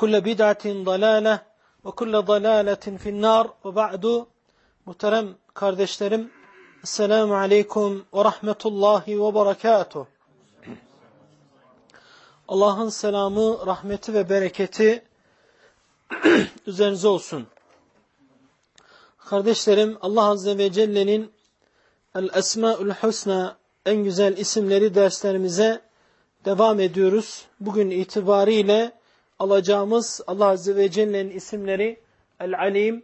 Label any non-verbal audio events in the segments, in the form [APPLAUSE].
وكل بدعة ضلالة وكل ضلالة في النار وبعد muhterem kardeşlerim Esselamu Aleyküm ve Rahmetullahi ve Berekatuh Allah'ın selamı, rahmeti ve bereketi [CLEARS THROAT] üzerinize olsun. Kardeşlerim Allah Azze ve Celle'nin El Esmaül Husna en güzel isimleri derslerimize devam ediyoruz. Bugün itibariyle alacağımız Allah Azze ve Celle'nin isimleri El-Alim,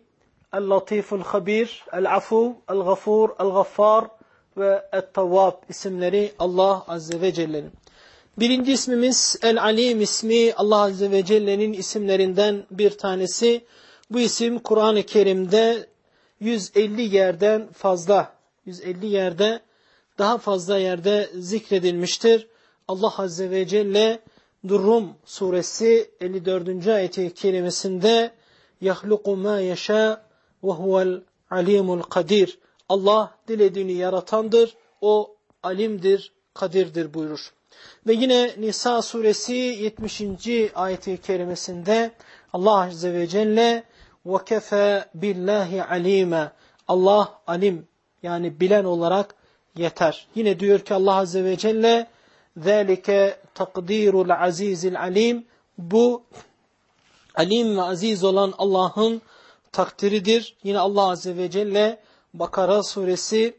El-Latiful Habir, El-Afu, El-Gafur, El-Gaffar ve El-Tavvab isimleri Allah Azze ve Celle'nin. Birinci ismimiz El-Alim ismi Allah Azze ve Celle'nin isimlerinden bir tanesi. Bu isim Kur'an-ı Kerim'de 150 yerden fazla, 150 yerde daha fazla yerde zikredilmiştir. Allah Azze ve Celle Rum suresi 54. ayeti kerimesinde yahluku ma yasha ve huvel alimul kadir. Allah dilediğini yaratandır. O alimdir, kadirdir buyurur. Ve yine Nisa suresi 70. ayeti kerimesinde Allah azze ve celle kefe billahi alime. Allah alim yani bilen olarak yeter. Yine diyor ki Allah azze ve celle ذَٰلِكَ takdirul azizil alim. Bu alim ve aziz olan Allah'ın takdiridir. Yine Allah Azze ve Celle Bakara suresi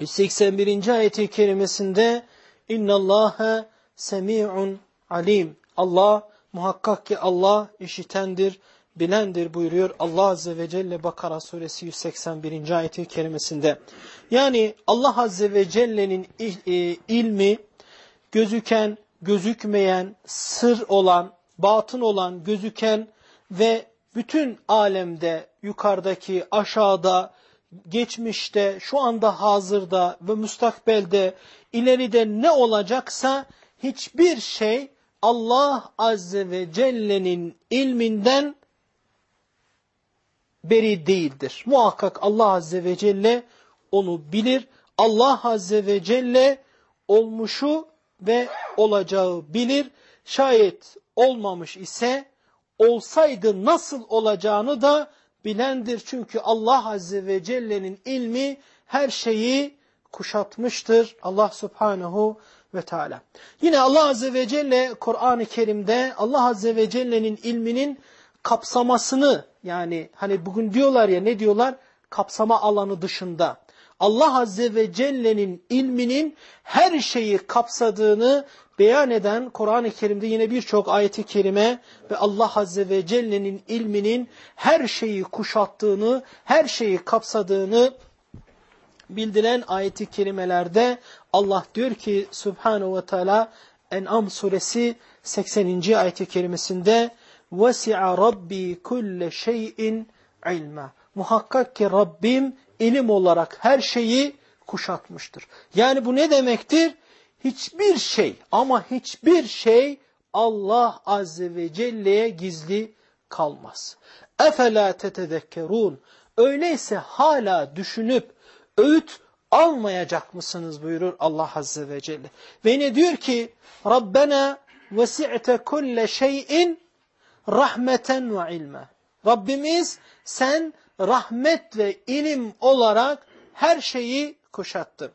181. ayeti kerimesinde اِنَّ اللّٰهَ semi'un alim. Allah muhakkak ki Allah işitendir, bilendir buyuruyor Allah Azze ve Celle Bakara suresi 181. ayeti kerimesinde. Yani Allah Azze ve Celle'nin e, ilmi gözüken, gözükmeyen, sır olan, batın olan, gözüken ve bütün alemde, yukarıdaki, aşağıda, geçmişte, şu anda hazırda ve müstakbelde, ileride ne olacaksa hiçbir şey Allah Azze ve Celle'nin ilminden beri değildir. Muhakkak Allah Azze ve Celle onu bilir. Allah Azze ve Celle olmuşu ve olacağı bilir. Şayet olmamış ise olsaydı nasıl olacağını da bilendir. Çünkü Allah Azze ve Celle'nin ilmi her şeyi kuşatmıştır. Allah Subhanahu ve Teala. Yine Allah Azze ve Celle Kur'an-ı Kerim'de Allah Azze ve Celle'nin ilminin kapsamasını yani hani bugün diyorlar ya ne diyorlar? Kapsama alanı dışında. Allah Azze ve Celle'nin ilminin her şeyi kapsadığını beyan eden Kur'an-ı Kerim'de yine birçok ayeti kerime ve Allah Azze ve Celle'nin ilminin her şeyi kuşattığını, her şeyi kapsadığını bildiren ayeti kerimelerde Allah diyor ki Subhanahu ve Teala En'am suresi 80. ayeti kerimesinde وَسِعَ رَبِّي كُلَّ شَيْءٍ ilma. Muhakkak ki Rabbim ilim olarak her şeyi kuşatmıştır. Yani bu ne demektir? Hiçbir şey ama hiçbir şey Allah Azze ve Celle'ye gizli kalmaz. اَفَلَا تَتَذَكَّرُونَ Öyleyse hala düşünüp öğüt almayacak mısınız buyurur Allah Azze ve Celle. Ve ne diyor ki Rabbena vesi'te kulle şeyin rahmeten ve ilme. Rabbimiz sen rahmet ve ilim olarak her şeyi kuşattın.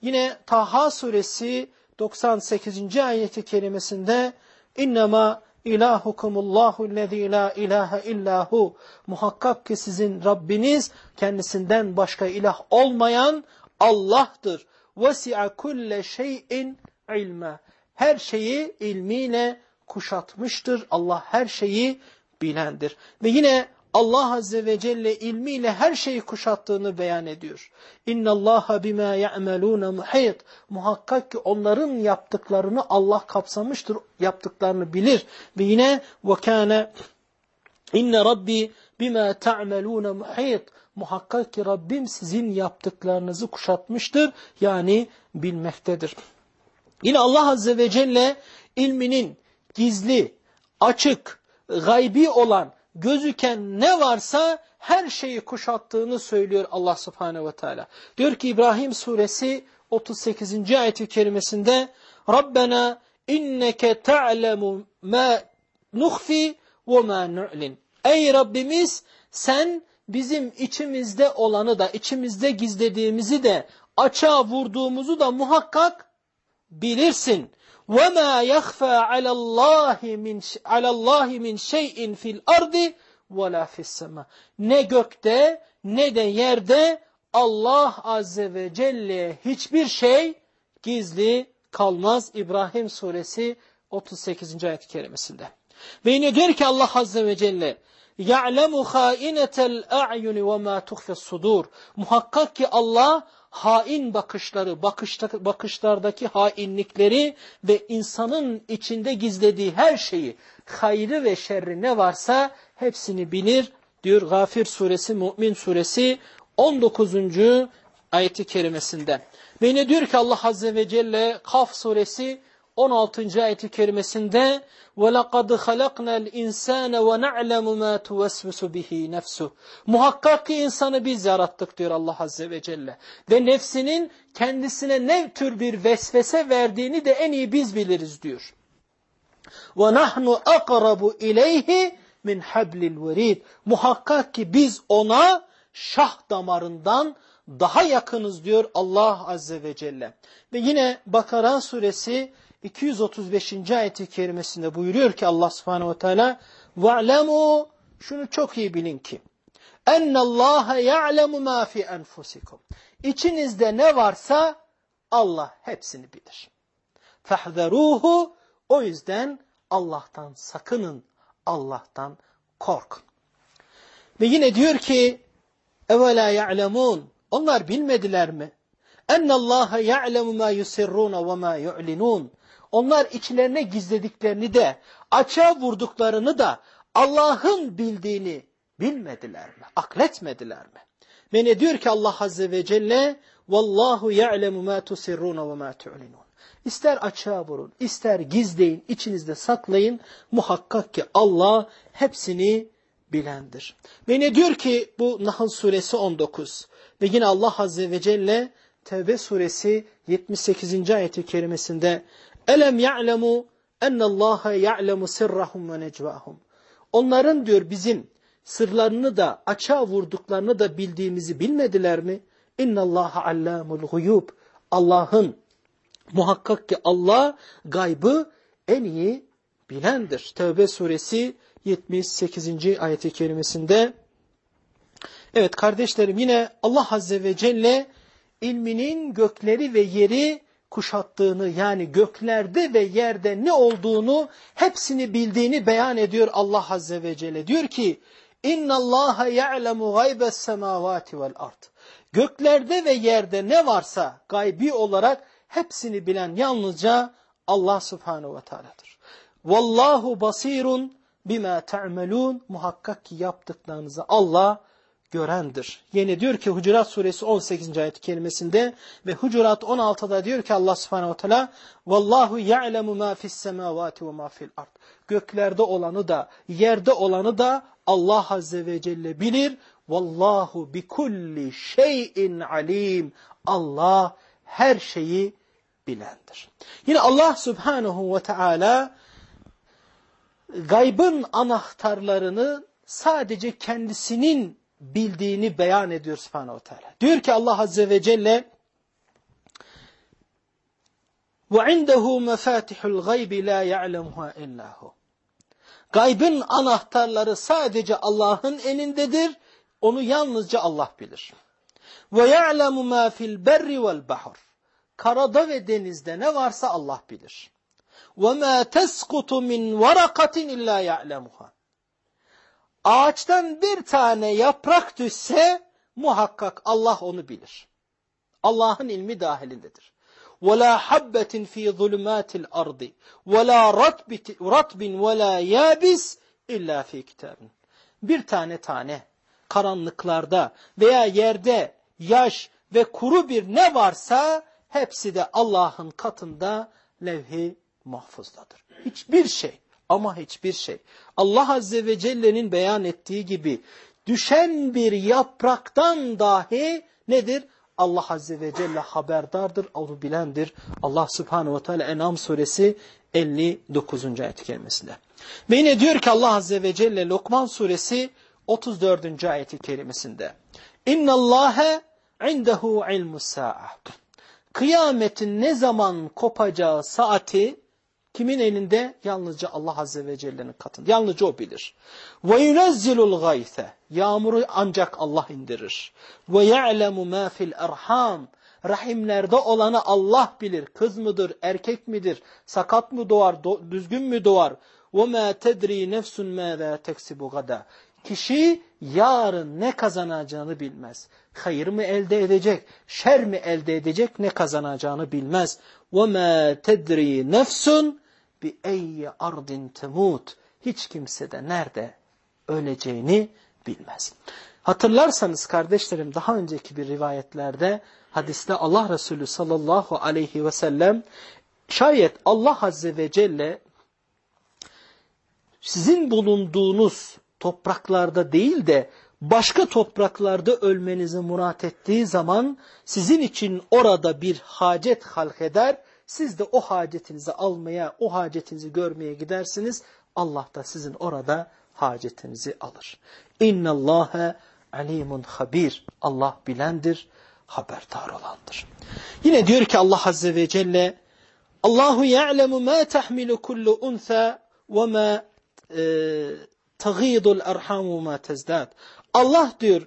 Yine Taha suresi 98. ayeti kerimesinde innema ilahukumullahu lezî la ilahe illahu muhakkak ki sizin Rabbiniz kendisinden başka ilah olmayan Allah'tır. Vesi'a kulle şeyin ilme. Her şeyi ilmiyle kuşatmıştır. Allah her şeyi bilendir. Ve yine Allah Azze ve Celle ilmiyle her şeyi kuşattığını beyan ediyor. İnna Allaha bima ya'malun muhit. Muhakkak ki onların yaptıklarını Allah kapsamıştır. Yaptıklarını bilir. Ve yine kana inne rabbi bima ta'malun muhit. Muhakkak ki Rabbim sizin yaptıklarınızı kuşatmıştır. Yani bilmektedir. Yine Allah Azze ve Celle ilminin gizli, açık, gaybi olan gözüken ne varsa her şeyi kuşattığını söylüyor Allah subhanehu ve teala. Diyor ki İbrahim suresi 38. ayeti kerimesinde Rabbena inneke ta'lemu ma nuhfi ve ma nu'lin. Ey Rabbimiz sen bizim içimizde olanı da içimizde gizlediğimizi de açığa vurduğumuzu da muhakkak bilirsin. وَمَا يَخْفَى عَلَى اللّٰهِ مِنْ, على الله من شَيْءٍ فِي الْأَرْضِ وَلَا فِي السَّمَا Ne gökte ne de yerde Allah Azze ve Celle hiçbir şey gizli kalmaz. İbrahim suresi 38. ayet-i kerimesinde. Ve yine diyor ki Allah Azze ve Celle يَعْلَمُ خَائِنَةَ الْاَعْيُنِ وَمَا تُخْفِ الصُّدُورِ Muhakkak ki Allah hain bakışları, bakışta, bakışlardaki hainlikleri ve insanın içinde gizlediği her şeyi, hayrı ve şerri ne varsa hepsini bilir diyor Gafir suresi, Mü'min suresi 19. ayeti kerimesinde. Ve ne diyor ki Allah Azze ve Celle Kaf suresi 16. ayeti kerimesinde وَلَقَدْ خَلَقْنَا الْاِنْسَانَ وَنَعْلَمُ مَا تُوَسْوِسُ بِهِ نَفْسُهُ Muhakkak ki insanı biz yarattık diyor Allah Azze ve Celle. Ve nefsinin kendisine ne tür bir vesvese verdiğini de en iyi biz biliriz diyor. وَنَحْنُ أَقْرَبُ اِلَيْهِ min hablil verid. Muhakkak ki biz ona şah damarından daha yakınız diyor Allah Azze ve Celle. Ve yine Bakara suresi 235. ayeti kerimesinde buyuruyor ki Allah subhanehu ve teala وَعْلَمُوا Şunu çok iyi bilin ki اَنَّ اللّٰهَ يَعْلَمُ مَا فِي أَنْفُسِكُمْ İçinizde ne varsa Allah hepsini bilir. فَحْذَرُوهُ O yüzden Allah'tan sakının, Allah'tan korkun. Ve yine diyor ki اَوَلَا يَعْلَمُونَ Onlar bilmediler mi? اَنَّ اللّٰهَ يَعْلَمُ مَا يُسِرُّونَ وَمَا يُعْلِنُونَ onlar içlerine gizlediklerini de, açığa vurduklarını da Allah'ın bildiğini bilmediler mi? Akletmediler mi? Ve ne diyor ki Allah Azze ve Celle? Vallahu ya'lemu ma tusirruna ve ma tu'linun. İster açığa vurun, ister gizleyin, içinizde saklayın. Muhakkak ki Allah hepsini bilendir. Ve ne diyor ki bu Nahl suresi 19. Ve yine Allah Azze ve Celle Tevbe suresi 78. ayeti kerimesinde Elem ya'lemu ennallaha ya'lemu sirrahum ve necvahum. Onların diyor bizim sırlarını da açığa vurduklarını da bildiğimizi bilmediler mi? İnnallaha allamul guyub. Allah'ın muhakkak ki Allah gaybı en iyi bilendir. Tevbe suresi 78. ayeti kerimesinde Evet kardeşlerim yine Allah Azze ve Celle ilminin gökleri ve yeri kuşattığını yani göklerde ve yerde ne olduğunu hepsini bildiğini beyan ediyor Allah Azze ve Celle. Diyor ki اِنَّ اللّٰهَ يَعْلَمُ غَيْبَ السَّمَاوَاتِ وَالْاَرْضِ Göklerde ve yerde ne varsa gaybi olarak hepsini bilen yalnızca Allah Subhanahu ve Teala'dır. Vallahu basirun bima ta'melun muhakkak ki yaptıklarınızı Allah görendir. Yine diyor ki Hucurat suresi 18. ayet kelimesinde ve Hucurat 16'da diyor ki Allah subhanehu ve teala Vallahu ya'lemu ma fis semavati ve ma fil ard. Göklerde olanı da yerde olanı da Allah azze ve celle bilir. Vallahu bi kulli şeyin alim. Allah her şeyi bilendir. Yine Allah Subhanahu ve Teala gaybın anahtarlarını sadece kendisinin bildiğini beyan ediyor Subhanahu ve Teala. Diyor ki Allah Azze ve Celle وَعِنْدَهُ مَفَاتِحُ الْغَيْبِ لَا يَعْلَمُهَا اِلَّا هُ Gaybın anahtarları sadece Allah'ın elindedir. Onu yalnızca Allah bilir. وَيَعْلَمُ مَا فِي الْبَرِّ وَالْبَحْرِ Karada ve denizde ne varsa Allah bilir. وَمَا تَسْقُطُ مِنْ وَرَقَةٍ اِلَّا يَعْلَمُهَا Ağaçtan bir tane yaprak düşse muhakkak Allah onu bilir. Allah'ın ilmi dahilindedir. وَلَا حَبَّةٍ ف۪ي ظُلُمَاتِ الْأَرْضِ وَلَا رَطْبٍ وَلَا يَابِسٍ اِلَّا ف۪ي كِتَابٍ Bir tane tane karanlıklarda veya yerde yaş ve kuru bir ne varsa hepsi de Allah'ın katında levh-i mahfuzdadır. Hiçbir şey ama hiçbir şey. Allah Azze ve Celle'nin beyan ettiği gibi düşen bir yapraktan dahi nedir? Allah Azze ve Celle haberdardır, onu bilendir. Allah Subhanahu ve Teala En'am suresi 59. ayet kerimesinde. Ve yine diyor ki Allah Azze ve Celle Lokman suresi 34. ayeti kerimesinde. İnna Allahe indehu ilmus sa'a. Kıyametin ne zaman kopacağı saati kimin elinde? Yalnızca Allah Azze ve Celle'nin katında. Yalnızca o bilir. Ve yunezzilul gayse. Yağmuru ancak Allah indirir. Ve ya'lemu ma fil erham. Rahimlerde olanı Allah bilir. Kız mıdır, erkek midir, sakat mı doğar, do düzgün mü doğar? وَمَا تَدْرِي نَفْسٌ مَاذَا تَكْسِبُ غَدًا Kişi yarın ne kazanacağını bilmez. Hayır mı elde edecek, şer mi elde edecek ne kazanacağını bilmez. وَمَا تَدْرِي نَفْسٌ bi eyyi ardin temut. Hiç kimse de nerede öleceğini bilmez. Hatırlarsanız kardeşlerim daha önceki bir rivayetlerde hadiste Allah Resulü sallallahu aleyhi ve sellem şayet Allah Azze ve Celle sizin bulunduğunuz topraklarda değil de başka topraklarda ölmenizi murat ettiği zaman sizin için orada bir hacet halk eder siz de o hacetinizi almaya, o hacetinizi görmeye gidersiniz. Allah da sizin orada hacetinizi alır. İnna Allaha alimun habir. Allah bilendir, haberdar olandır. Yine diyor ki Allah Azze ve Celle Allahu ya'lemu ma tahmilu kullu unsa ve ma tagidul erhamu ma tezdad. Allah diyor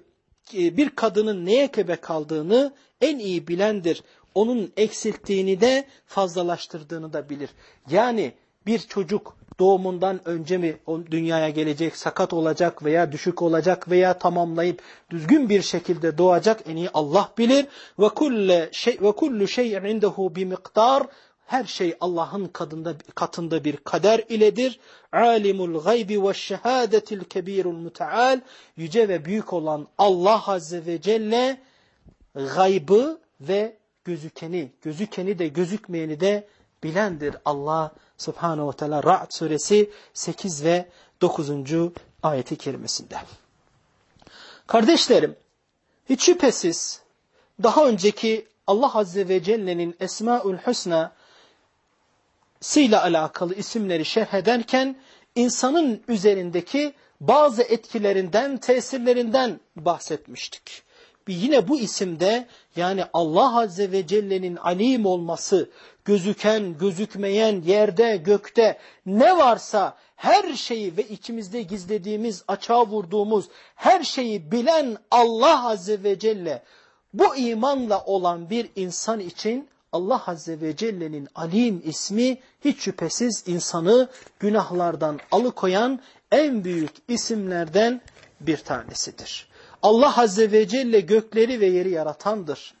bir kadının neye kebe kaldığını en iyi bilendir. Onun eksilttiğini de fazlalaştırdığını da bilir. Yani bir çocuk doğumundan önce mi dünyaya gelecek, sakat olacak veya düşük olacak veya tamamlayıp düzgün bir şekilde doğacak en iyi Allah bilir. Ve kullu şey kullu şey'in indehu bi miktar her şey Allah'ın katında, katında bir kader iledir. Alimul gaybi ve şehadetil kebirul müteal. Yüce ve büyük olan Allah Azze ve Celle gaybı ve gözükeni, gözükeni de gözükmeyeni de bilendir. Allah Subhanahu ve Teala Ra'd suresi 8 ve 9. ayeti kerimesinde. Kardeşlerim, hiç şüphesiz daha önceki Allah Azze ve Celle'nin Esmaül Hüsna ile alakalı isimleri şerh ederken insanın üzerindeki bazı etkilerinden, tesirlerinden bahsetmiştik. Yine bu isimde yani Allah Azze ve Celle'nin alim olması, gözüken, gözükmeyen, yerde, gökte ne varsa her şeyi ve içimizde gizlediğimiz, açığa vurduğumuz her şeyi bilen Allah Azze ve Celle bu imanla olan bir insan için Allah Azze ve Celle'nin Alim ismi hiç şüphesiz insanı günahlardan alıkoyan en büyük isimlerden bir tanesidir. Allah Azze ve Celle gökleri ve yeri yaratandır.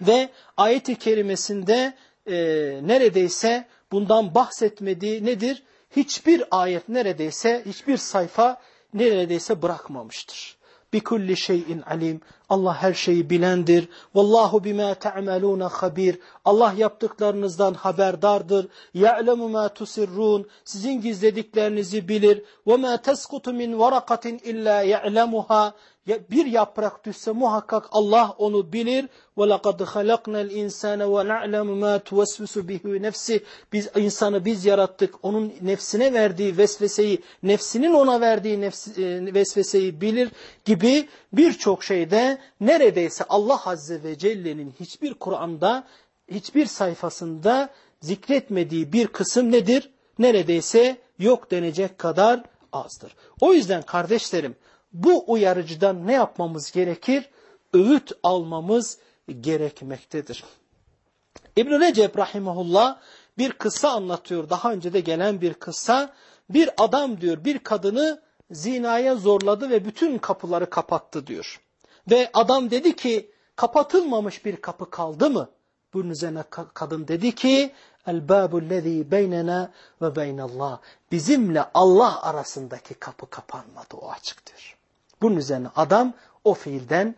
Ve ayet-i kerimesinde e, neredeyse bundan bahsetmediği nedir? Hiçbir ayet neredeyse, hiçbir sayfa neredeyse bırakmamıştır. Bikulli şeyin alim. Allah her şeyi bilendir. Vallahu bima ta'malun habir. Allah yaptıklarınızdan haberdardır. Ya'lemu ma tusirrun. Sizin gizlediklerinizi bilir. Ve ma tesqutu min varakatin illa ya'lemuha bir yaprak düşse muhakkak Allah onu bilir. وَلَقَدْ خَلَقْنَا الْاِنْسَانَ وَنَعْلَمُ مَا تُوَسْوِسُ بِهُ nefsi Biz insanı biz yarattık. Onun nefsine verdiği vesveseyi, nefsinin ona verdiği nefsi, e, vesveseyi bilir gibi birçok şeyde neredeyse Allah Azze ve Celle'nin hiçbir Kur'an'da, hiçbir sayfasında zikretmediği bir kısım nedir? Neredeyse yok denecek kadar azdır. O yüzden kardeşlerim bu uyarıcıdan ne yapmamız gerekir? Öğüt almamız gerekmektedir. İbn-i Recep Rahimahullah bir kısa anlatıyor. Daha önce de gelen bir kısa. Bir adam diyor bir kadını zinaya zorladı ve bütün kapıları kapattı diyor. Ve adam dedi ki kapatılmamış bir kapı kaldı mı? Bunun üzerine kadın dedi ki El babu lezî beynena ve. Bizimle Allah arasındaki kapı kapanmadı o açıktır. Bunun üzerine adam o fiilden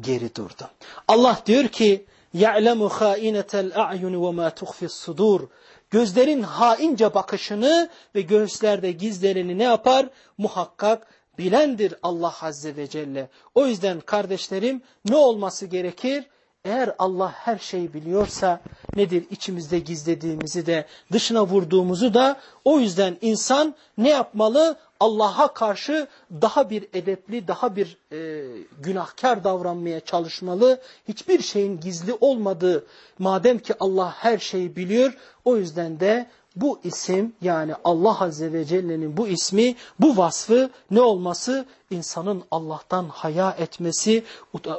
geri durdu. Allah diyor ki يَعْلَمُ خَائِنَةَ الْاَعْيُنِ وَمَا تُخْفِ الصُّدُورِ Gözlerin haince bakışını ve göğüslerde gizlerini ne yapar? Muhakkak bilendir Allah Azze ve Celle. O yüzden kardeşlerim ne olması gerekir? Eğer Allah her şeyi biliyorsa nedir içimizde gizlediğimizi de dışına vurduğumuzu da o yüzden insan ne yapmalı? Allah'a karşı daha bir edepli, daha bir e, günahkar davranmaya çalışmalı. Hiçbir şeyin gizli olmadığı, madem ki Allah her şeyi biliyor, o yüzden de bu isim yani Allah Azze ve Celle'nin bu ismi, bu vasfı ne olması? İnsanın Allah'tan haya etmesi,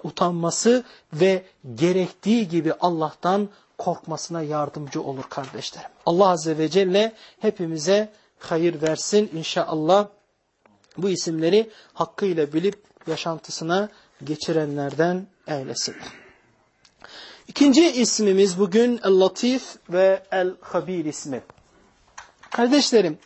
utanması ve gerektiği gibi Allah'tan korkmasına yardımcı olur kardeşlerim. Allah Azze ve Celle hepimize hayır versin inşallah. Bu isimleri hakkıyla bilip yaşantısına geçirenlerden eylesin. İkinci ismimiz bugün El-Latif ve El-Habir ismi. Kardeşlerim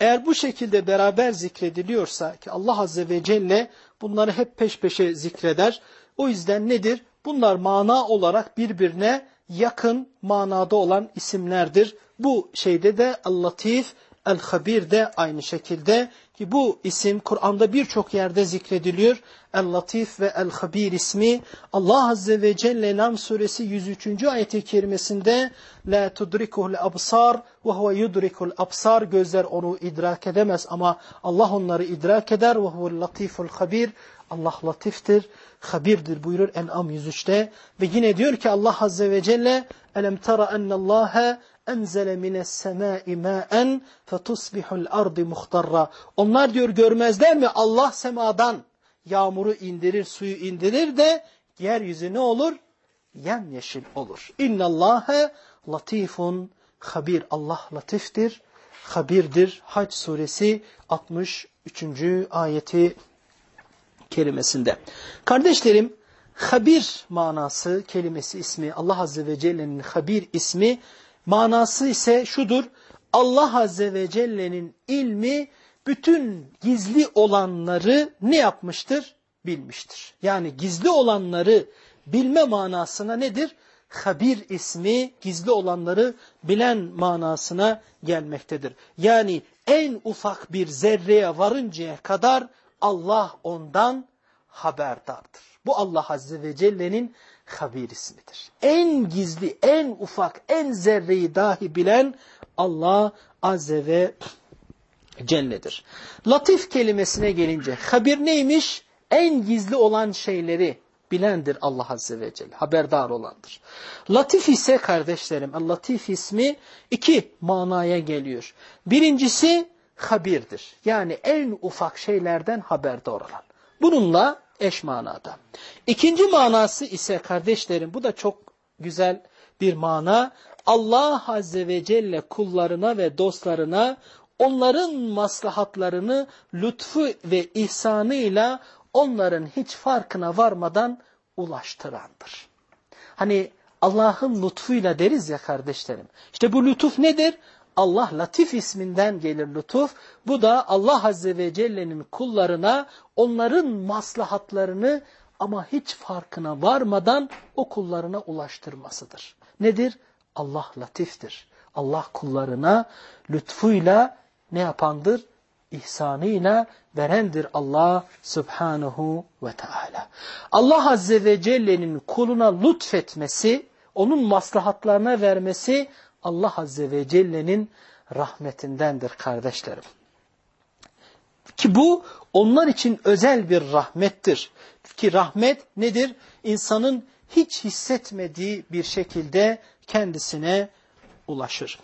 eğer bu şekilde beraber zikrediliyorsa ki Allah Azze ve Celle bunları hep peş peşe zikreder. O yüzden nedir? Bunlar mana olarak birbirine yakın manada olan isimlerdir. Bu şeyde de El-Latif, El-Habir de aynı şekilde ki bu isim Kur'an'da birçok yerde zikrediliyor. El-Latif ve El-Habir ismi Allah Azze ve Celle Nam suresi 103. ayeti kerimesinde La tudrikuhul absar ve huve yudrikul absar gözler onu idrak edemez ama Allah onları idrak eder ve huvel latiful habir Allah latiftir, habirdir buyurur En'am 103'te ve yine diyor ki Allah Azze ve Celle Elem tara ennallâhe enzele mines semâi mâen fetusbihul ardi muhtarra. Onlar diyor görmezler mi Allah semadan yağmuru indirir, suyu indirir de yeryüzü ne olur? Yemyeşil olur. İnnallâhe latifun habir. Allah latiftir, habirdir. Hac suresi 63. ayeti kelimesinde. Kardeşlerim, habir manası kelimesi ismi Allah Azze ve Celle'nin habir ismi Manası ise şudur. Allah Azze ve Celle'nin ilmi bütün gizli olanları ne yapmıştır? Bilmiştir. Yani gizli olanları bilme manasına nedir? Habir ismi gizli olanları bilen manasına gelmektedir. Yani en ufak bir zerreye varıncaya kadar Allah ondan haberdardır. Bu Allah Azze ve Celle'nin habir ismidir. En gizli, en ufak, en zerreyi dahi bilen Allah Azze ve Celle'dir. Latif kelimesine gelince habir neymiş? En gizli olan şeyleri bilendir Allah Azze ve Celle. Haberdar olandır. Latif ise kardeşlerim, Latif ismi iki manaya geliyor. Birincisi habirdir. Yani en ufak şeylerden haberdar olan. Bununla eş manada. İkinci manası ise kardeşlerim bu da çok güzel bir mana. Allah Azze ve Celle kullarına ve dostlarına onların maslahatlarını lütfu ve ihsanıyla onların hiç farkına varmadan ulaştırandır. Hani Allah'ın lütfuyla deriz ya kardeşlerim. İşte bu lütuf nedir? Allah Latif isminden gelir lütuf. Bu da Allah Azze ve Celle'nin kullarına onların maslahatlarını ama hiç farkına varmadan o kullarına ulaştırmasıdır. Nedir? Allah latiftir. Allah kullarına lütfuyla ne yapandır? ihsanıyla verendir Allah subhanahu ve teala. Allah azze ve celle'nin kuluna lütfetmesi, onun maslahatlarına vermesi Allah azze ve celle'nin rahmetindendir kardeşlerim. Ki bu onlar için özel bir rahmettir. Ki rahmet nedir? İnsanın hiç hissetmediği bir şekilde kendisine ulaşır.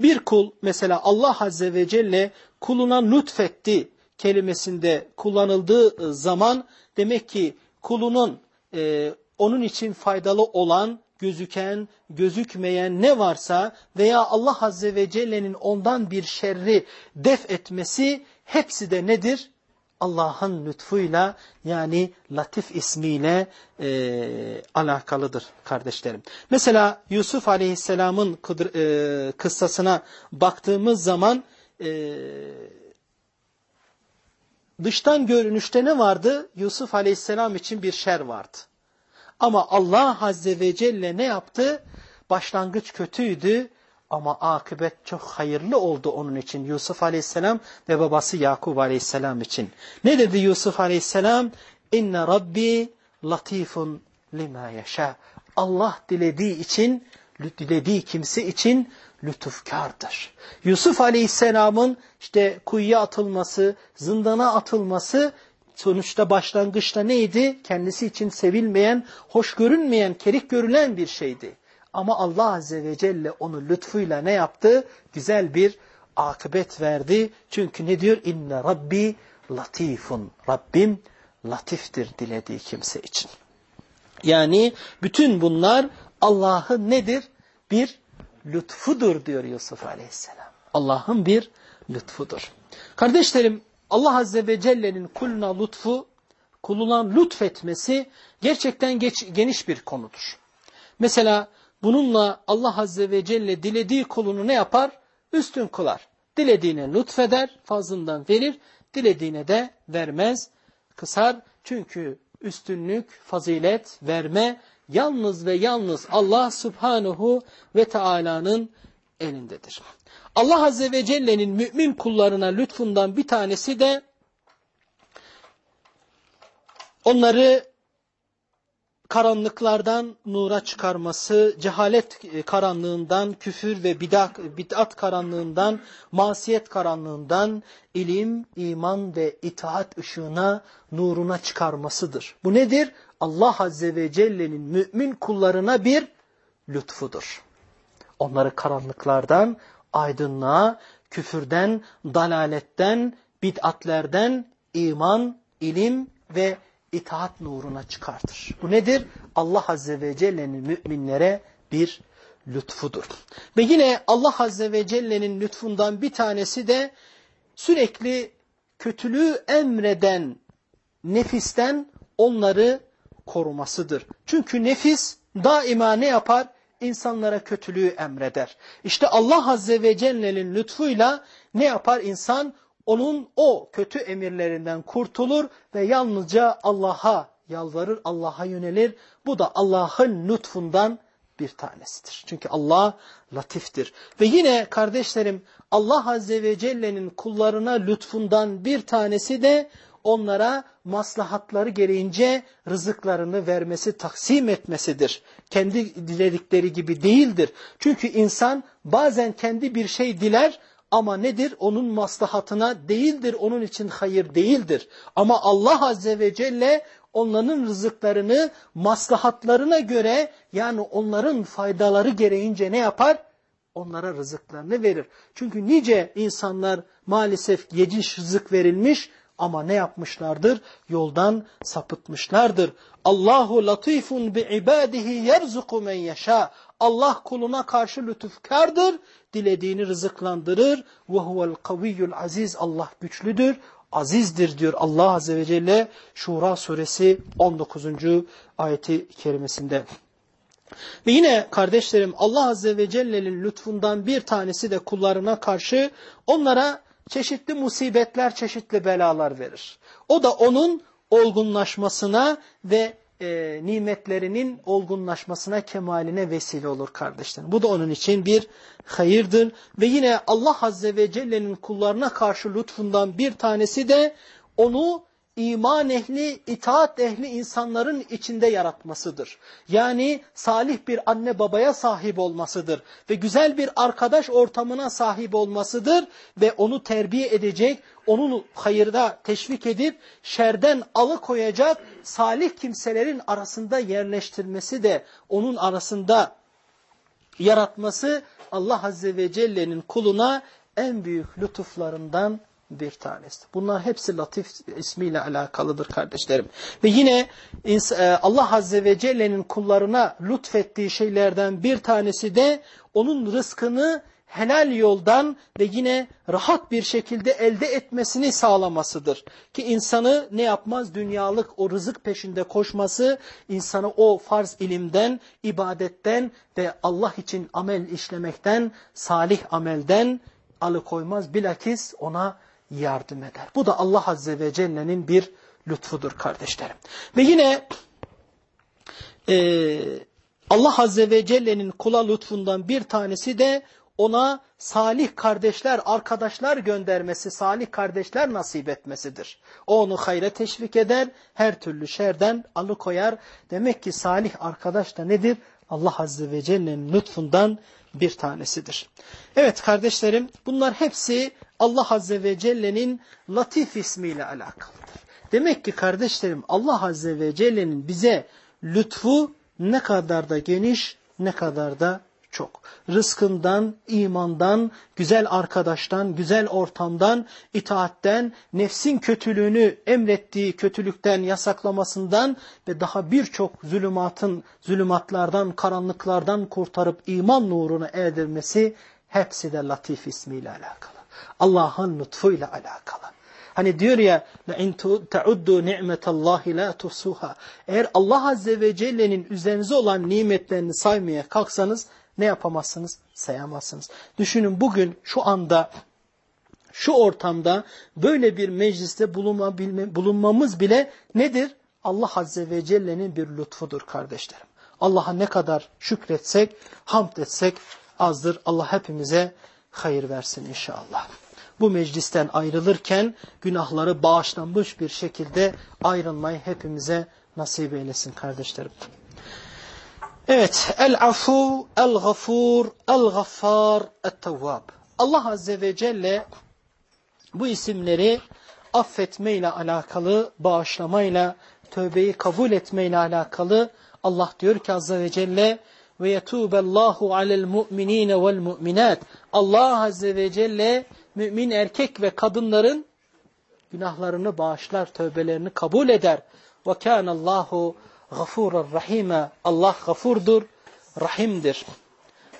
Bir kul mesela Allah Azze ve Celle kuluna lütfetti kelimesinde kullanıldığı zaman demek ki kulunun e, onun için faydalı olan gözüken, gözükmeyen ne varsa veya Allah Azze ve Celle'nin ondan bir şerri def etmesi hepsi de nedir? Allah'ın lütfuyla yani Latif ismiyle e, alakalıdır kardeşlerim. Mesela Yusuf Aleyhisselam'ın e, kıssasına baktığımız zaman e, dıştan görünüşte ne vardı? Yusuf Aleyhisselam için bir şer vardı. Ama Allah Azze ve Celle ne yaptı? Başlangıç kötüydü ama akıbet çok hayırlı oldu onun için Yusuf Aleyhisselam ve babası Yakub Aleyhisselam için. Ne dedi Yusuf Aleyhisselam? İnne Rabbi latifun lima yaşa. Allah dilediği için, dilediği kimse için lütufkardır. Yusuf Aleyhisselam'ın işte kuyuya atılması, zindana atılması sonuçta başlangıçta neydi? Kendisi için sevilmeyen, hoş görünmeyen, kerik görülen bir şeydi. Ama Allah Azze ve Celle onu lütfuyla ne yaptı? Güzel bir akıbet verdi. Çünkü ne diyor? İnne Rabbi latifun. Rabbim latiftir dilediği kimse için. Yani bütün bunlar Allah'ın nedir? Bir lütfudur diyor Yusuf Aleyhisselam. Allah'ın bir lütfudur. Kardeşlerim Allah Azze ve Celle'nin kuluna lütfu, kuluna lütfetmesi gerçekten geç, geniş bir konudur. Mesela bununla Allah Azze ve Celle dilediği kulunu ne yapar? Üstün kılar. Dilediğine lütfeder, fazlından verir, dilediğine de vermez, kısar. Çünkü üstünlük, fazilet, verme yalnız ve yalnız Allah Subhanahu ve Teala'nın elindedir. Allah Azze ve Celle'nin mümin kullarına lütfundan bir tanesi de onları karanlıklardan nura çıkarması, cehalet karanlığından, küfür ve bid'at karanlığından, masiyet karanlığından, ilim, iman ve itaat ışığına, nuruna çıkarmasıdır. Bu nedir? Allah Azze ve Celle'nin mümin kullarına bir lütfudur. Onları karanlıklardan aydınlığa, küfürden, dalaletten, bid'atlerden iman, ilim ve itaat nuruna çıkartır. Bu nedir? Allah Azze ve Celle'nin müminlere bir lütfudur. Ve yine Allah Azze ve Celle'nin lütfundan bir tanesi de sürekli kötülüğü emreden nefisten onları korumasıdır. Çünkü nefis daima ne yapar? İnsanlara kötülüğü emreder. İşte Allah Azze ve Celle'nin lütfuyla ne yapar insan? Onun o kötü emirlerinden kurtulur ve yalnızca Allah'a yalvarır, Allah'a yönelir. Bu da Allah'ın lütfundan bir tanesidir. Çünkü Allah latiftir. Ve yine kardeşlerim Allah Azze ve Celle'nin kullarına lütfundan bir tanesi de onlara maslahatları gereğince rızıklarını vermesi, taksim etmesidir. Kendi diledikleri gibi değildir. Çünkü insan bazen kendi bir şey diler ama nedir? Onun maslahatına değildir, onun için hayır değildir. Ama Allah Azze ve Celle onların rızıklarını maslahatlarına göre yani onların faydaları gereğince ne yapar? Onlara rızıklarını verir. Çünkü nice insanlar maalesef yeciş rızık verilmiş ama ne yapmışlardır? Yoldan sapıtmışlardır. Allahu latifun bi ibadihi yerzuku men yasha. Allah kuluna karşı lütufkardır. Dilediğini rızıklandırır. Ve huvel kaviyyul aziz. Allah güçlüdür. Azizdir diyor Allah Azze ve Celle Şura suresi 19. ayeti kerimesinde. Ve yine kardeşlerim Allah Azze ve Celle'nin lütfundan bir tanesi de kullarına karşı onlara çeşitli musibetler, çeşitli belalar verir. O da onun olgunlaşmasına ve e, nimetlerinin olgunlaşmasına, kemaline vesile olur kardeşlerim. Bu da onun için bir hayırdır. Ve yine Allah Azze ve Celle'nin kullarına karşı lütfundan bir tanesi de onu iman ehli, itaat ehli insanların içinde yaratmasıdır. Yani salih bir anne babaya sahip olmasıdır ve güzel bir arkadaş ortamına sahip olmasıdır ve onu terbiye edecek, onun hayırda teşvik edip şerden alıkoyacak salih kimselerin arasında yerleştirmesi de onun arasında yaratması Allah Azze ve Celle'nin kuluna en büyük lütuflarından bir tanesi. Bunlar hepsi Latif ismiyle alakalıdır kardeşlerim. Ve yine e, Allah Azze ve Celle'nin kullarına lütfettiği şeylerden bir tanesi de onun rızkını helal yoldan ve yine rahat bir şekilde elde etmesini sağlamasıdır. Ki insanı ne yapmaz? Dünyalık o rızık peşinde koşması insanı o farz ilimden, ibadetten ve Allah için amel işlemekten, salih amelden alıkoymaz. Bilakis ona yardım eder. Bu da Allah Azze ve Celle'nin bir lütfudur kardeşlerim. Ve yine e, Allah Azze ve Celle'nin kula lütfundan bir tanesi de ona salih kardeşler, arkadaşlar göndermesi, salih kardeşler nasip etmesidir. O onu hayra teşvik eder, her türlü şerden alıkoyar. Demek ki salih arkadaş da nedir? Allah Azze ve Celle'nin lütfundan bir tanesidir. Evet kardeşlerim bunlar hepsi Allah Azze ve Celle'nin Latif ismiyle alakalıdır. Demek ki kardeşlerim Allah Azze ve Celle'nin bize lütfu ne kadar da geniş ne kadar da çok. Rızkından, imandan, güzel arkadaştan, güzel ortamdan, itaatten, nefsin kötülüğünü emrettiği kötülükten, yasaklamasından ve daha birçok zulümatın, zulümatlardan, karanlıklardan kurtarıp iman nurunu erdirmesi hepsi de Latif ismiyle alakalı. Allah'ın lütfuyla alakalı. Hani diyor ya in ta'uddu ni'metallahi la tuhsuha. Eğer Allah azze ve celle'nin üzerinize olan nimetlerini saymaya kalksanız ne yapamazsınız? Sayamazsınız. Düşünün bugün şu anda şu ortamda böyle bir mecliste bulunmamız bile nedir? Allah Azze ve Celle'nin bir lütfudur kardeşlerim. Allah'a ne kadar şükretsek, hamd etsek azdır. Allah hepimize hayır versin inşallah. Bu meclisten ayrılırken günahları bağışlanmış bir şekilde ayrılmayı hepimize nasip eylesin kardeşlerim. Evet, el-afu, el-gafur, el-gaffar, el-tevvab. Allah Azze ve Celle bu isimleri affetmeyle alakalı, bağışlamayla, tövbeyi kabul etmeyle alakalı Allah diyor ki Azze ve Celle ve yetubellahu alel mu'minine vel mu'minat. Allah Azze ve Celle mümin erkek ve kadınların günahlarını bağışlar, tövbelerini kabul eder. Ve kânallahu gafurur rahime. Allah gafurdur, rahimdir.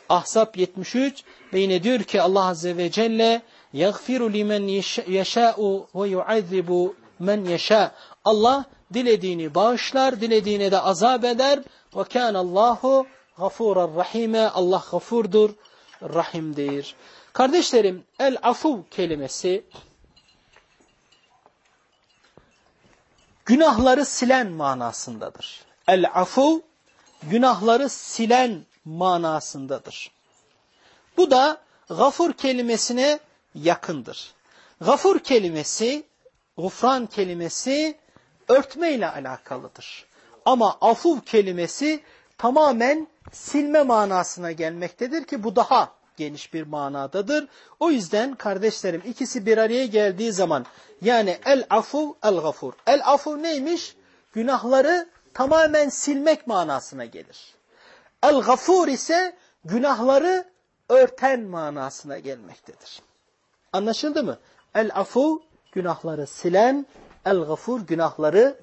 Ahzab 73 ve yine diyor ki Allah Azze ve Celle يَغْفِرُ لِمَنْ يَشَاءُ وَيُعَذِّبُ men يَشَاءُ Allah dilediğini bağışlar, dilediğine de azap eder. وَكَانَ اللّٰهُ غَفُورًا rahime. Allah gafurdur, rahimdir. Kardeşlerim, el-afu kelimesi günahları silen manasındadır. El-afu günahları silen manasındadır. Bu da gafur kelimesine yakındır. Gafur kelimesi, gufran kelimesi örtmeyle alakalıdır. Ama afuv kelimesi tamamen silme manasına gelmektedir ki bu daha geniş bir manadadır. O yüzden kardeşlerim ikisi bir araya geldiği zaman yani el afu el gafur. El afu neymiş? Günahları tamamen silmek manasına gelir. El gafur ise günahları örten manasına gelmektedir. Anlaşıldı mı? El afu günahları silen, el gafur günahları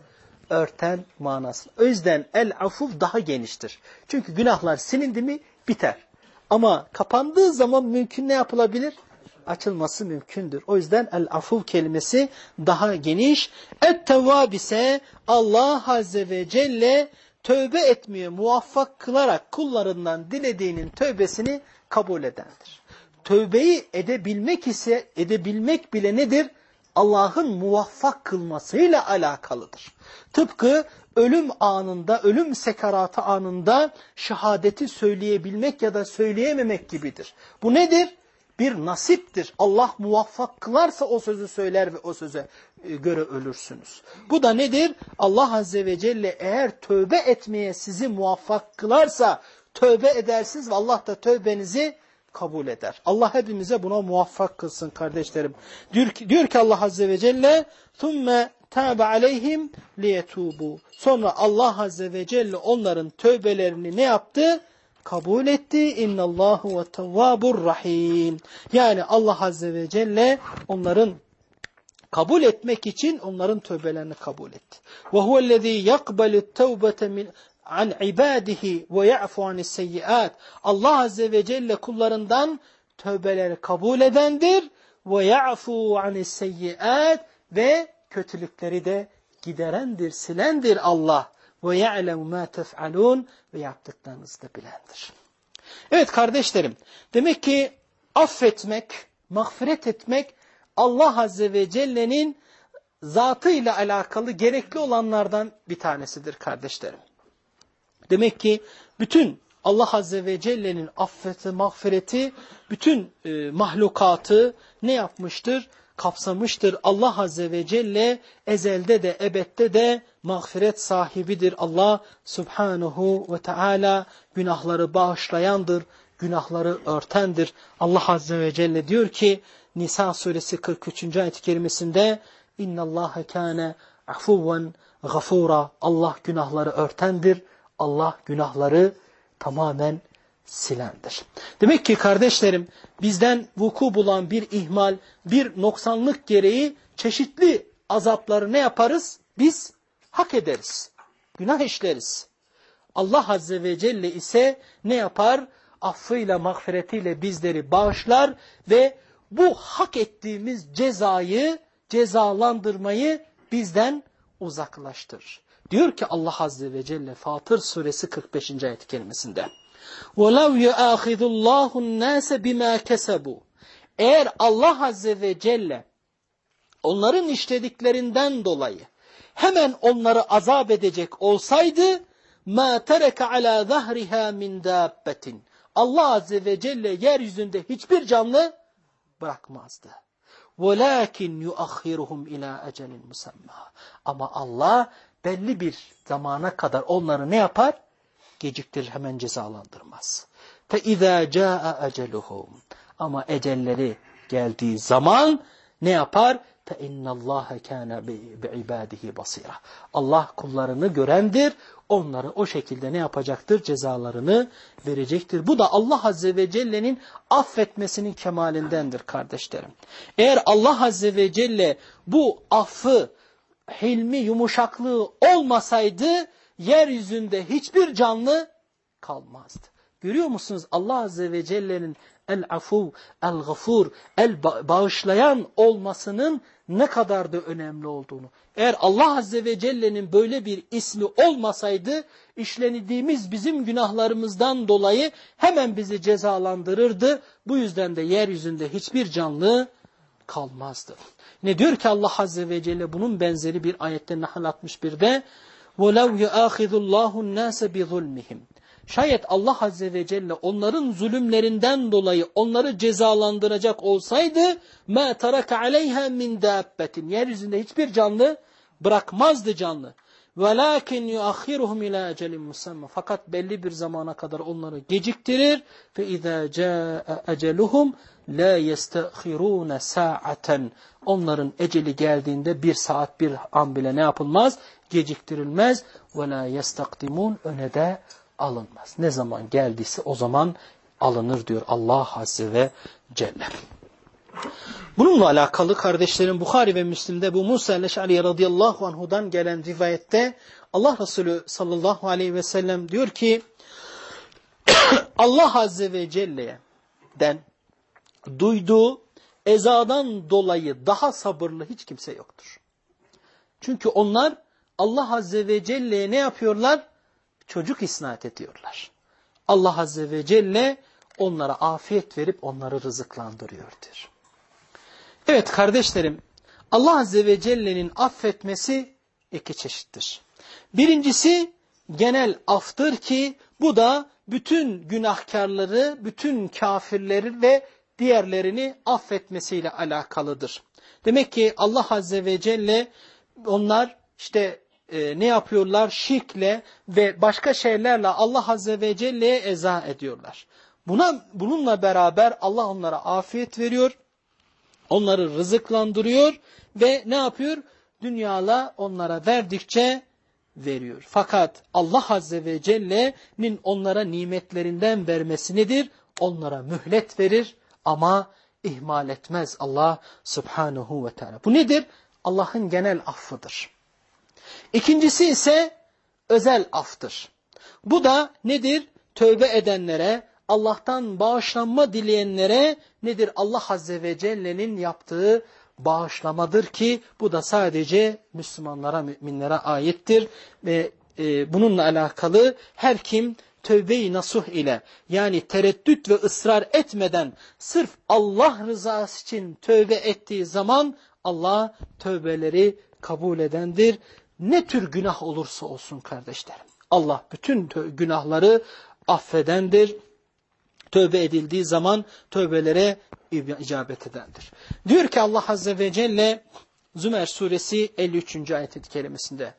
örten manası. O yüzden el afu daha geniştir. Çünkü günahlar silindi mi biter. Ama kapandığı zaman mümkün ne yapılabilir? Açılması mümkündür. O yüzden el-afuv kelimesi daha geniş. Et-tevvab ise Allah Azze ve Celle tövbe etmeye muvaffak kılarak kullarından dilediğinin tövbesini kabul edendir. Tövbeyi edebilmek ise edebilmek bile nedir? Allah'ın muvaffak kılmasıyla alakalıdır. Tıpkı ölüm anında, ölüm sekaratı anında şehadeti söyleyebilmek ya da söyleyememek gibidir. Bu nedir? Bir nasiptir. Allah muvaffak kılarsa o sözü söyler ve o söze e, göre ölürsünüz. Bu da nedir? Allah Azze ve Celle eğer tövbe etmeye sizi muvaffak kılarsa tövbe edersiniz ve Allah da tövbenizi kabul eder. Allah hepimize buna muvaffak kılsın kardeşlerim. Diyor ki, diyor ki Allah Azze ve Celle ثُمَّ تَابَ عَلَيْهِمْ لِيَتُوبُوا Sonra Allah Azze ve Celle onların tövbelerini ne yaptı? Kabul etti. اِنَّ اللّٰهُ وَتَوَّابُ rahim. Yani Allah Azze ve Celle onların kabul etmek için onların tövbelerini kabul etti. وَهُوَ الَّذ۪ي يَقْبَلُ التَّوْبَةَ مِنْ an ibadihi ve ya'fu anis seyyiat. Allah azze ve celle kullarından tövbeleri kabul edendir ve ya'fu anis seyyiat ve kötülükleri de giderendir, silendir Allah. Ve ya'lemu ma tef'alun ve yaptıklarınızı da bilendir. Evet kardeşlerim, demek ki affetmek, mağfiret etmek Allah Azze ve Celle'nin zatıyla alakalı gerekli olanlardan bir tanesidir kardeşlerim. Demek ki bütün Allah Azze ve Celle'nin affeti, mağfireti bütün e, mahlukatı ne yapmıştır? Kapsamıştır. Allah Azze ve Celle ezelde de ebette de mağfiret sahibidir. Allah Subhanahu ve Teala günahları bağışlayandır, günahları örtendir. Allah Azze ve Celle diyor ki Nisa suresi 43. ayet-i kerimesinde İnna Allahe kâne afuven gafura. Allah günahları örtendir Allah günahları tamamen silendir. Demek ki kardeşlerim bizden vuku bulan bir ihmal, bir noksanlık gereği çeşitli azapları ne yaparız? Biz hak ederiz. Günah işleriz. Allah Azze ve Celle ise ne yapar? Affıyla, mağfiretiyle bizleri bağışlar ve bu hak ettiğimiz cezayı, cezalandırmayı bizden uzaklaştırır. Diyor ki Allah Azze ve Celle Fatır suresi 45. ayet kelimesinde. وَلَوْ يَآخِذُ اللّٰهُ النَّاسَ بِمَا كَسَبُوا Eğer Allah Azze ve Celle onların işlediklerinden dolayı hemen onları azap edecek olsaydı مَا تَرَكَ عَلَى ظَهْرِهَا مِنْ دَابَّةٍ Allah Azze ve Celle yeryüzünde hiçbir canlı bırakmazdı. وَلَاكِنْ يُؤَخِّرُهُمْ اِلَى اَجَلٍ مُسَمَّى Ama Allah belli bir zamana kadar onları ne yapar? Geciktirir hemen cezalandırmaz. فَاِذَا جَاءَ اَجَلُهُمْ Ama ecelleri geldiği zaman ne yapar? فَاِنَّ اللّٰهَ كَانَ بِعِبَادِهِ بَصِيرًا Allah kullarını görendir. Onları o şekilde ne yapacaktır? Cezalarını verecektir. Bu da Allah Azze ve Celle'nin affetmesinin kemalindendir kardeşlerim. Eğer Allah Azze ve Celle bu affı, hilmi, yumuşaklığı olmasaydı yeryüzünde hiçbir canlı kalmazdı. Görüyor musunuz Allah Azze ve Celle'nin el-afu, el-gafur, el-bağışlayan olmasının ne kadar da önemli olduğunu. Eğer Allah Azze ve Celle'nin böyle bir ismi olmasaydı işlendiğimiz bizim günahlarımızdan dolayı hemen bizi cezalandırırdı. Bu yüzden de yeryüzünde hiçbir canlı kalmazdı. Ne diyor ki Allah Azze ve Celle bunun benzeri bir ayette Nahl 61'de وَلَوْ يَآخِذُ اللّٰهُ النَّاسَ بِظُلْمِهِمْ Şayet Allah Azze ve Celle onların zulümlerinden dolayı onları cezalandıracak olsaydı مَا تَرَكَ عَلَيْهَا مِنْ دَابَّةٍ Yeryüzünde hiçbir canlı bırakmazdı canlı. وَلَاكِنْ يُؤَخِّرُهُمْ اِلَى اَجَلٍ مُسَمَّ Fakat belli bir zamana kadar onları geciktirir. فَاِذَا جَاءَ اَجَلُهُمْ لَا يَسْتَخِرُونَ سَاعَةً Onların eceli geldiğinde bir saat bir an bile ne yapılmaz? Geciktirilmez. وَلَا يَسْتَقْدِمُونَ Öne de alınmaz. Ne zaman geldiyse o zaman alınır diyor Allah Azze ve Celle. Bununla alakalı kardeşlerim Bukhari ve Müslim'de bu Musa el-Eş'ari radıyallahu anhudan gelen rivayette Allah Resulü sallallahu aleyhi ve sellem diyor ki [COUGHS] Allah Azze ve Celle'den duyduğu ezadan dolayı daha sabırlı hiç kimse yoktur. Çünkü onlar Allah Azze ve Celle'ye ne yapıyorlar? Çocuk isnat ediyorlar. Allah Azze ve Celle onlara afiyet verip onları rızıklandırıyordur. Evet kardeşlerim Allah Azze ve Celle'nin affetmesi iki çeşittir. Birincisi genel aftır ki bu da bütün günahkarları, bütün kafirleri ve diğerlerini affetmesiyle alakalıdır. Demek ki Allah Azze ve Celle onlar işte e, ne yapıyorlar? Şirkle ve başka şeylerle Allah Azze ve Celle'ye eza ediyorlar. Buna, bununla beraber Allah onlara afiyet veriyor, onları rızıklandırıyor ve ne yapıyor? Dünyala onlara verdikçe veriyor. Fakat Allah Azze ve Celle'nin onlara nimetlerinden vermesi nedir? Onlara mühlet verir ama ihmal etmez Allah Subhanahu ve Teala. Bu nedir? Allah'ın genel affıdır. İkincisi ise özel aftır. Bu da nedir? Tövbe edenlere, Allah'tan bağışlanma dileyenlere nedir? Allah Azze ve Celle'nin yaptığı bağışlamadır ki bu da sadece Müslümanlara, müminlere aittir. Ve e, bununla alakalı her kim tövbe-i nasuh ile yani tereddüt ve ısrar etmeden sırf Allah rızası için tövbe ettiği zaman Allah tövbeleri kabul edendir. Ne tür günah olursa olsun kardeşlerim. Allah bütün günahları affedendir. Tövbe edildiği zaman tövbelere icabet edendir. Diyor ki Allah Azze ve Celle Zümer suresi 53. ayet-i kerimesinde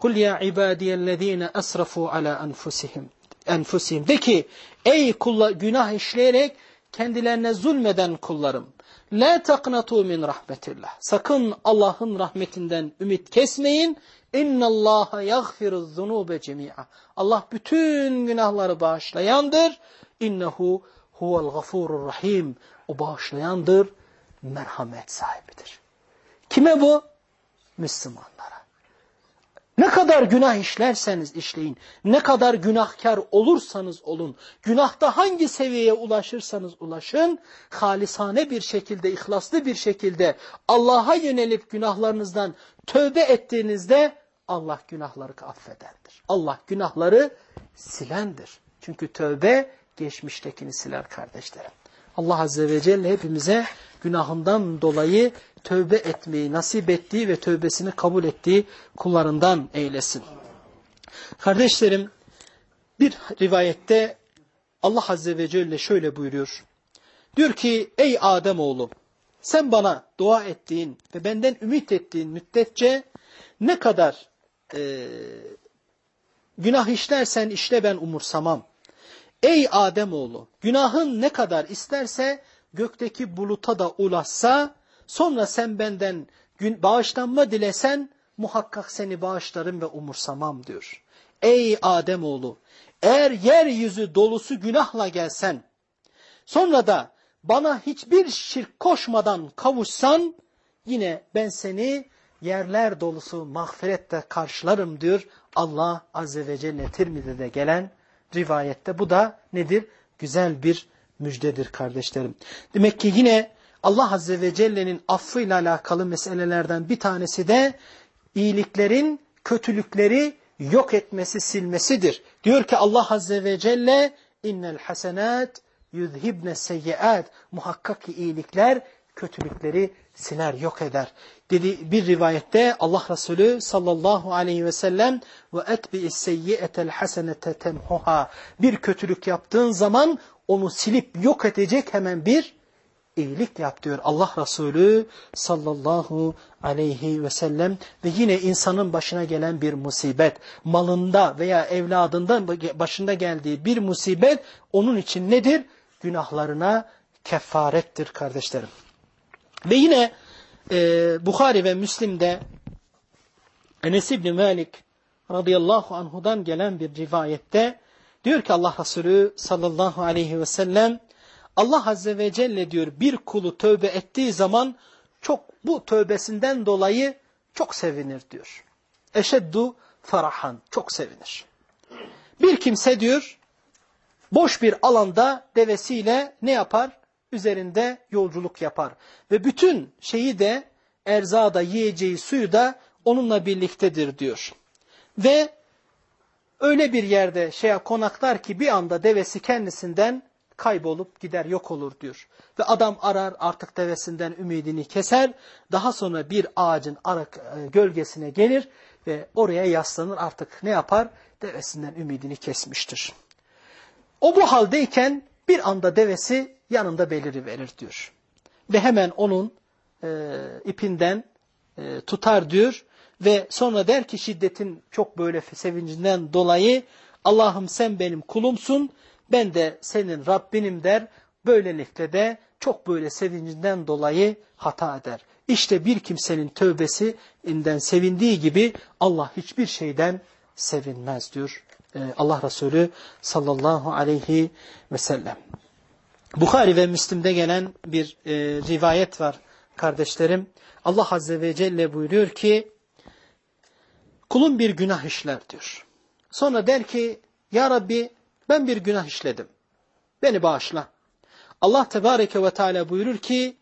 Kul ya ibadiyellezine asrafu ala enfusihim enfusihim de ki ey kulla, günah işleyerek kendilerine zulmeden kullarım la taqnatu min rahmetillah sakın Allah'ın rahmetinden ümit kesmeyin innallaha yaghfiruz zunube cemi'a Allah bütün günahları bağışlayandır innehu huvel gafurur rahim o bağışlayandır, merhamet sahibidir. Kime bu? Müslümanlara. Ne kadar günah işlerseniz işleyin, ne kadar günahkar olursanız olun, günahta hangi seviyeye ulaşırsanız ulaşın, halisane bir şekilde, ihlaslı bir şekilde Allah'a yönelip günahlarınızdan tövbe ettiğinizde Allah günahları affedendir. Allah günahları silendir. Çünkü tövbe geçmiştekini siler kardeşlerim. Allah Azze ve Celle hepimize günahından dolayı tövbe etmeyi nasip ettiği ve tövbesini kabul ettiği kullarından eylesin. Kardeşlerim bir rivayette Allah Azze ve Celle şöyle buyuruyor. Diyor ki ey Adem oğlu sen bana dua ettiğin ve benden ümit ettiğin müddetçe ne kadar e, günah işlersen işte ben umursamam. Ey Ademoğlu günahın ne kadar isterse gökteki buluta da ulaşsa sonra sen benden bağışlanma dilesen muhakkak seni bağışlarım ve umursamam diyor. Ey Ademoğlu eğer yeryüzü dolusu günahla gelsen sonra da bana hiçbir şirk koşmadan kavuşsan yine ben seni yerler dolusu mağfiretle karşılarım diyor Allah Azze ve Celle Tirmizi'de gelen rivayette. Bu da nedir? Güzel bir müjdedir kardeşlerim. Demek ki yine Allah Azze ve Celle'nin affıyla alakalı meselelerden bir tanesi de iyiliklerin kötülükleri yok etmesi, silmesidir. Diyor ki Allah Azze ve Celle innel hasenat yuzhibne seyyiat muhakkak ki iyilikler kötülükleri siler, yok eder. Dedi bir rivayette Allah Resulü sallallahu aleyhi ve sellem ve etbi'is seyyiyetel hasenete temhuha. Bir kötülük yaptığın zaman onu silip yok edecek hemen bir iyilik yap diyor Allah Resulü sallallahu aleyhi ve sellem ve yine insanın başına gelen bir musibet malında veya evladında başında geldiği bir musibet onun için nedir? Günahlarına kefarettir kardeşlerim. Ve yine e, Bukhari ve Müslim'de Enes İbni Malik radıyallahu anhudan gelen bir rivayette diyor ki Allah Resulü sallallahu aleyhi ve sellem Allah Azze ve Celle diyor bir kulu tövbe ettiği zaman çok bu tövbesinden dolayı çok sevinir diyor. Eşeddu farahan çok sevinir. Bir kimse diyor boş bir alanda devesiyle ne yapar? üzerinde yolculuk yapar. Ve bütün şeyi de erzada, yiyeceği, suyu da onunla birliktedir diyor. Ve öyle bir yerde şeye konaklar ki bir anda devesi kendisinden kaybolup gider yok olur diyor. Ve adam arar artık devesinden ümidini keser. Daha sonra bir ağacın arak, e, gölgesine gelir. ve oraya yaslanır artık ne yapar? Devesinden ümidini kesmiştir. O bu haldeyken bir anda devesi yanında beliriverir diyor. Ve hemen onun e, ipinden e, tutar diyor ve sonra der ki şiddetin çok böyle sevincinden dolayı Allah'ım sen benim kulumsun ben de senin Rabbinim der. Böylelikle de çok böyle sevincinden dolayı hata eder. İşte bir kimsenin tövbesi inden sevindiği gibi Allah hiçbir şeyden sevinmez diyor e, Allah Resulü sallallahu aleyhi ve sellem. Bukhari ve Müslim'de gelen bir e, rivayet var kardeşlerim. Allah Azze ve Celle buyuruyor ki kulun bir günah işler diyor. Sonra der ki ya Rabbi ben bir günah işledim. Beni bağışla. Allah Tebareke ve Teala buyurur ki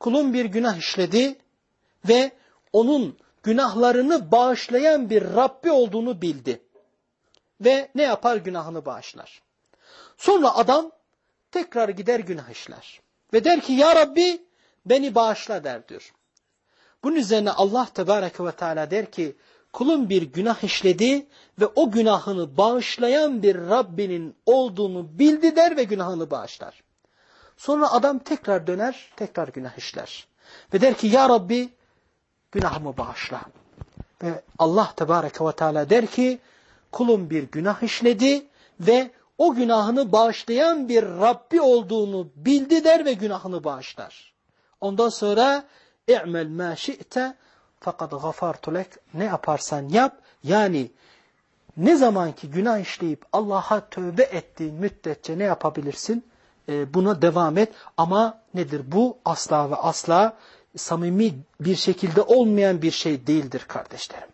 kulun bir günah işledi ve onun günahlarını bağışlayan bir Rabbi olduğunu bildi. Ve ne yapar? Günahını bağışlar. Sonra adam tekrar gider günah işler. Ve der ki ya Rabbi beni bağışla der diyor. Bunun üzerine Allah Tebareke ve Teala der ki kulun bir günah işledi ve o günahını bağışlayan bir Rabbinin olduğunu bildi der ve günahını bağışlar. Sonra adam tekrar döner, tekrar günah işler. Ve der ki ya Rabbi günahımı bağışla. Ve Allah Tebareke ve Teala der ki kulun bir günah işledi ve o günahını bağışlayan bir Rabbi olduğunu bildi der ve günahını bağışlar. Ondan sonra اِعْمَلْ مَا شِئْتَ fakat gafartu lek ne yaparsan yap yani ne zamanki günah işleyip Allah'a tövbe ettiğin müddetçe ne yapabilirsin? Ee, buna devam et ama nedir bu? Asla ve asla samimi bir şekilde olmayan bir şey değildir kardeşlerim.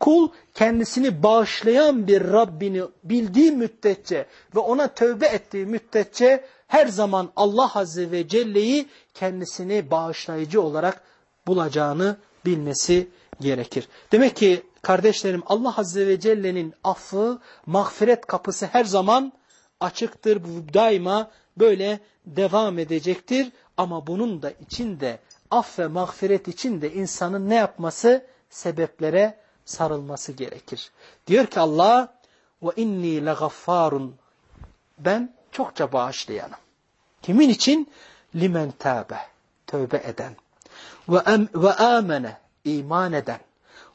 Kul kendisini bağışlayan bir Rabbini bildiği müddetçe ve ona tövbe ettiği müddetçe her zaman Allah Azze ve Celle'yi kendisini bağışlayıcı olarak bulacağını bilmesi gerekir. Demek ki kardeşlerim Allah Azze ve Celle'nin affı, mağfiret kapısı her zaman açıktır. Bu daima böyle devam edecektir. Ama bunun da içinde af ve mağfiret için de insanın ne yapması? Sebeplere sarılması gerekir. Diyor ki Allah inni legaffarun ben çokça bağışlayanım. Kimin için? Limen tâbe. Tövbe eden ve, em, ve amene iman eden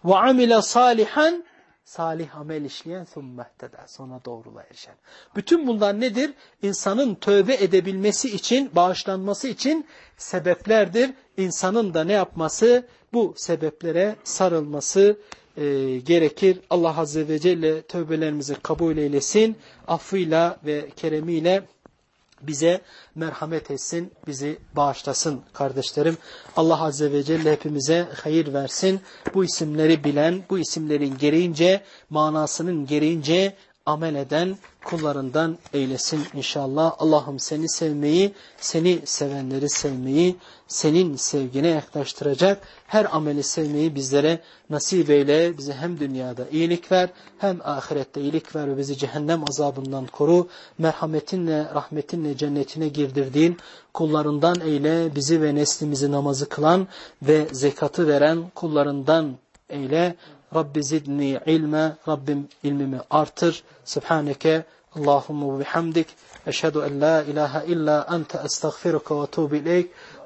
ve amile salihan salih amel işleyen thummehteda sonra erişen. Bütün bunlar nedir? İnsanın tövbe edebilmesi için, bağışlanması için sebeplerdir. İnsanın da ne yapması? Bu sebeplere sarılması e, gerekir. Allah Azze ve Celle tövbelerimizi kabul eylesin. Affıyla ve keremiyle bize merhamet etsin, bizi bağışlasın kardeşlerim. Allah Azze ve Celle hepimize hayır versin. Bu isimleri bilen, bu isimlerin gereğince, manasının gereğince amel eden kullarından eylesin inşallah. Allah'ım seni sevmeyi, seni sevenleri sevmeyi, senin sevgine yaklaştıracak her ameli sevmeyi bizlere nasip eyle. Bize hem dünyada iyilik ver, hem ahirette iyilik ver ve bizi cehennem azabından koru. Merhametinle, rahmetinle cennetine girdirdiğin kullarından eyle. Bizi ve neslimizi namazı kılan ve zekatı veren kullarından eyle. Rabbi zidni ilme, Rabbim ilmimi artır. Subhaneke Allahumma ve bihamdik. Eşhedü en la ilahe illa ente estağfiruka ve tuğbu ileyk.